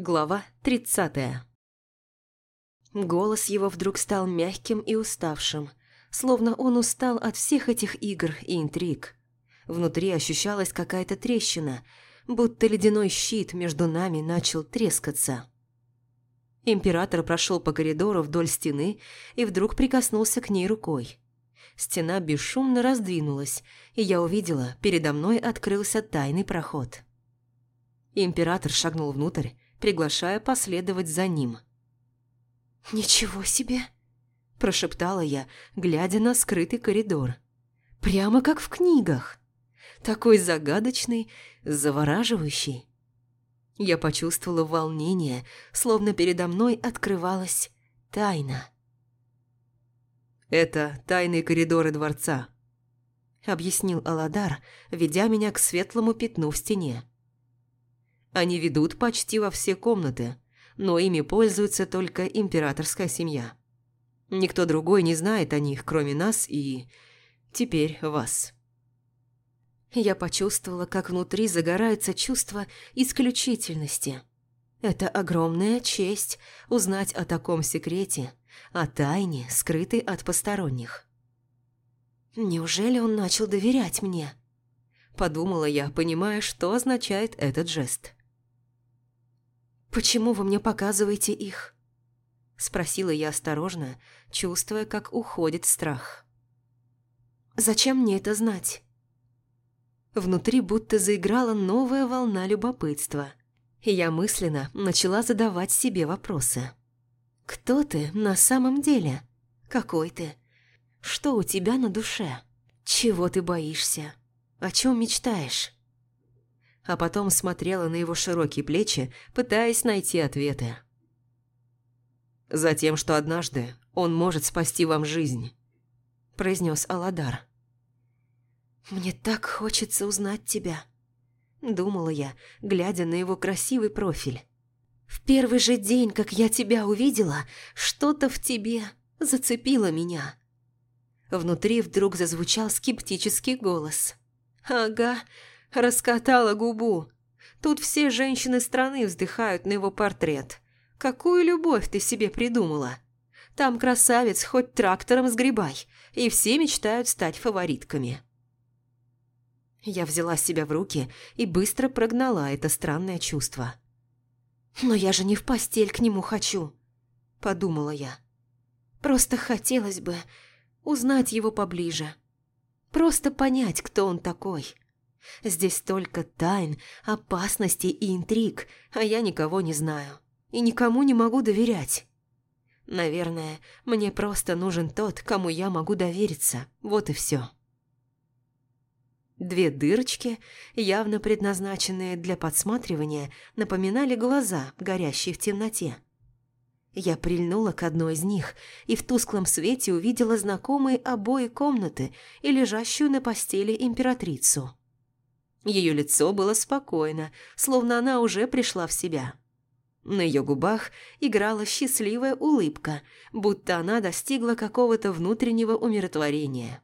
Глава 30 Голос его вдруг стал мягким и уставшим, словно он устал от всех этих игр и интриг. Внутри ощущалась какая-то трещина, будто ледяной щит между нами начал трескаться. Император прошел по коридору вдоль стены и вдруг прикоснулся к ней рукой. Стена бесшумно раздвинулась, и я увидела, передо мной открылся тайный проход. Император шагнул внутрь, приглашая последовать за ним. «Ничего себе!» – прошептала я, глядя на скрытый коридор. «Прямо как в книгах. Такой загадочный, завораживающий». Я почувствовала волнение, словно передо мной открывалась тайна. «Это тайные коридоры дворца», – объяснил Аладар, ведя меня к светлому пятну в стене. Они ведут почти во все комнаты, но ими пользуется только императорская семья. Никто другой не знает о них, кроме нас и... теперь вас. Я почувствовала, как внутри загорается чувство исключительности. Это огромная честь узнать о таком секрете, о тайне, скрытой от посторонних. Неужели он начал доверять мне? Подумала я, понимая, что означает этот жест. «Почему вы мне показываете их?» Спросила я осторожно, чувствуя, как уходит страх. «Зачем мне это знать?» Внутри будто заиграла новая волна любопытства, и я мысленно начала задавать себе вопросы. «Кто ты на самом деле? Какой ты? Что у тебя на душе? Чего ты боишься? О чем мечтаешь?» А потом смотрела на его широкие плечи, пытаясь найти ответы. «Затем, что однажды он может спасти вам жизнь», – произнес Аладар. «Мне так хочется узнать тебя», – думала я, глядя на его красивый профиль. «В первый же день, как я тебя увидела, что-то в тебе зацепило меня». Внутри вдруг зазвучал скептический голос. «Ага, Раскатала губу. Тут все женщины страны вздыхают на его портрет. Какую любовь ты себе придумала? Там красавец хоть трактором сгребай, и все мечтают стать фаворитками. Я взяла себя в руки и быстро прогнала это странное чувство. «Но я же не в постель к нему хочу», – подумала я. «Просто хотелось бы узнать его поближе. Просто понять, кто он такой». Здесь столько тайн, опасностей и интриг, а я никого не знаю. И никому не могу доверять. Наверное, мне просто нужен тот, кому я могу довериться. Вот и все. Две дырочки, явно предназначенные для подсматривания, напоминали глаза, горящие в темноте. Я прильнула к одной из них и в тусклом свете увидела знакомые обои комнаты и лежащую на постели императрицу. Ее лицо было спокойно, словно она уже пришла в себя. На ее губах играла счастливая улыбка, будто она достигла какого-то внутреннего умиротворения.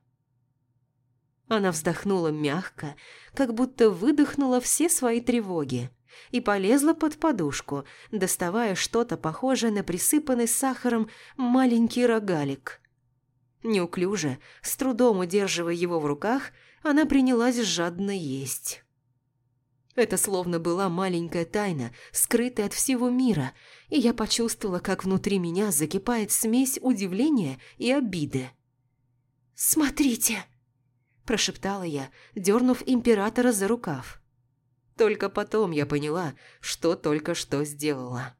Она вздохнула мягко, как будто выдохнула все свои тревоги, и полезла под подушку, доставая что-то похожее на присыпанный сахаром маленький рогалик. Неуклюже, с трудом удерживая его в руках, она принялась жадно есть. Это словно была маленькая тайна, скрытая от всего мира, и я почувствовала, как внутри меня закипает смесь удивления и обиды. «Смотрите!» – прошептала я, дернув императора за рукав. Только потом я поняла, что только что сделала.